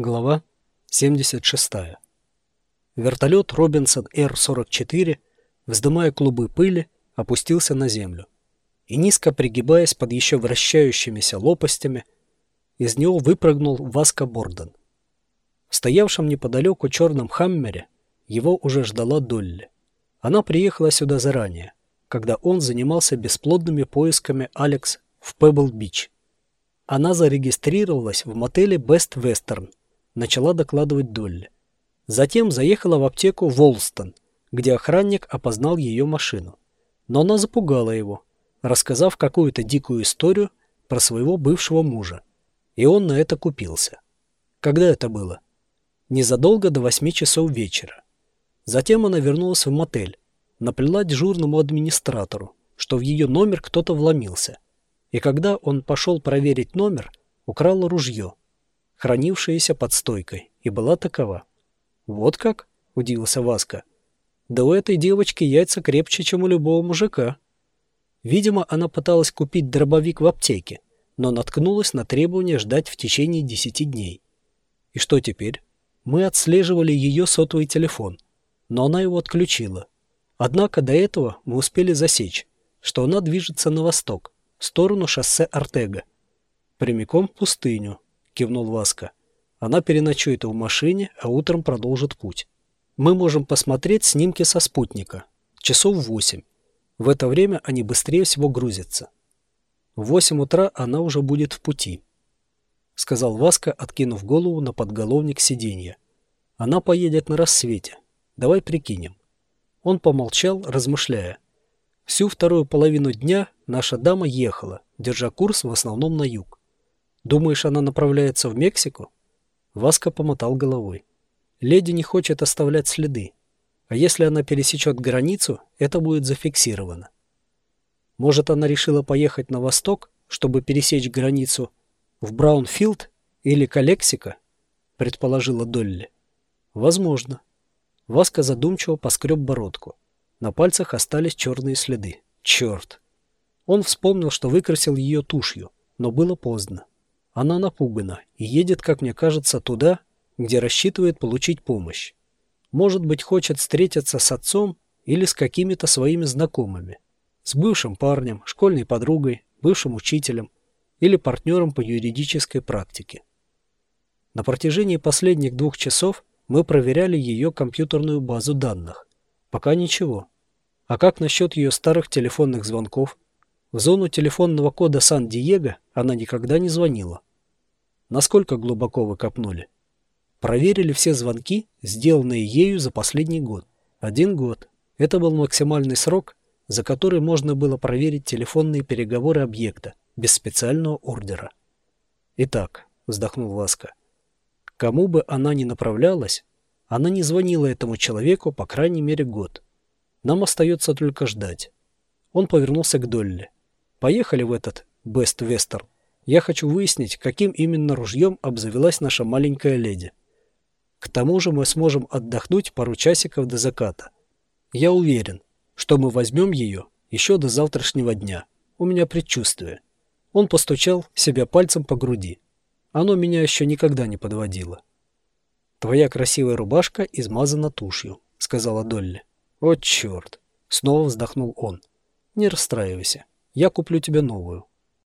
Глава 76. Вертолет Робинсон Р-44, вздымая клубы пыли, опустился на землю. И низко пригибаясь под еще вращающимися лопастями, из него выпрыгнул Васка Борден. В стоявшем неподалеку черном хаммере его уже ждала Долли. Она приехала сюда заранее, когда он занимался бесплодными поисками Алекс в Пебл-Бич. Она зарегистрировалась в мотеле Best Western начала докладывать Долли. Затем заехала в аптеку Волстон, где охранник опознал ее машину. Но она запугала его, рассказав какую-то дикую историю про своего бывшего мужа. И он на это купился. Когда это было? Незадолго до восьми часов вечера. Затем она вернулась в мотель, наплела дежурному администратору, что в ее номер кто-то вломился. И когда он пошел проверить номер, украла ружье, хранившаяся под стойкой, и была такова. «Вот как?» – удивился Васка. «Да у этой девочки яйца крепче, чем у любого мужика». Видимо, она пыталась купить дробовик в аптеке, но наткнулась на требование ждать в течение десяти дней. И что теперь? Мы отслеживали ее сотовый телефон, но она его отключила. Однако до этого мы успели засечь, что она движется на восток, в сторону шоссе Артега, прямиком в пустыню, кивнул Васка. Она переночует в машине, а утром продолжит путь. Мы можем посмотреть снимки со спутника. Часов восемь. В это время они быстрее всего грузятся. В восемь утра она уже будет в пути, сказал Васка, откинув голову на подголовник сиденья. Она поедет на рассвете. Давай прикинем. Он помолчал, размышляя. Всю вторую половину дня наша дама ехала, держа курс в основном на юг. Думаешь, она направляется в Мексику? Васка помотал головой. Леди не хочет оставлять следы. А если она пересечет границу, это будет зафиксировано. Может, она решила поехать на восток, чтобы пересечь границу в Браунфилд или Калексика? Предположила Долли. Возможно. Васка задумчиво поскреб бородку. На пальцах остались черные следы. Черт! Он вспомнил, что выкрасил ее тушью, но было поздно. Она напугана и едет, как мне кажется, туда, где рассчитывает получить помощь. Может быть, хочет встретиться с отцом или с какими-то своими знакомыми. С бывшим парнем, школьной подругой, бывшим учителем или партнером по юридической практике. На протяжении последних двух часов мы проверяли ее компьютерную базу данных. Пока ничего. А как насчет ее старых телефонных звонков? В зону телефонного кода Сан-Диего она никогда не звонила. Насколько глубоко вы копнули? Проверили все звонки, сделанные ею за последний год. Один год. Это был максимальный срок, за который можно было проверить телефонные переговоры объекта без специального ордера. Итак, вздохнул Васка, кому бы она ни направлялась, она не звонила этому человеку по крайней мере год. Нам остается только ждать. Он повернулся к Долли. Поехали в этот Бест Вестерн. Я хочу выяснить, каким именно ружьем обзавелась наша маленькая леди. К тому же мы сможем отдохнуть пару часиков до заката. Я уверен, что мы возьмем ее еще до завтрашнего дня. У меня предчувствие. Он постучал себя пальцем по груди. Оно меня еще никогда не подводило. «Твоя красивая рубашка измазана тушью», — сказала Долли. «О, черт!» — снова вздохнул он. «Не расстраивайся. Я куплю тебе новую.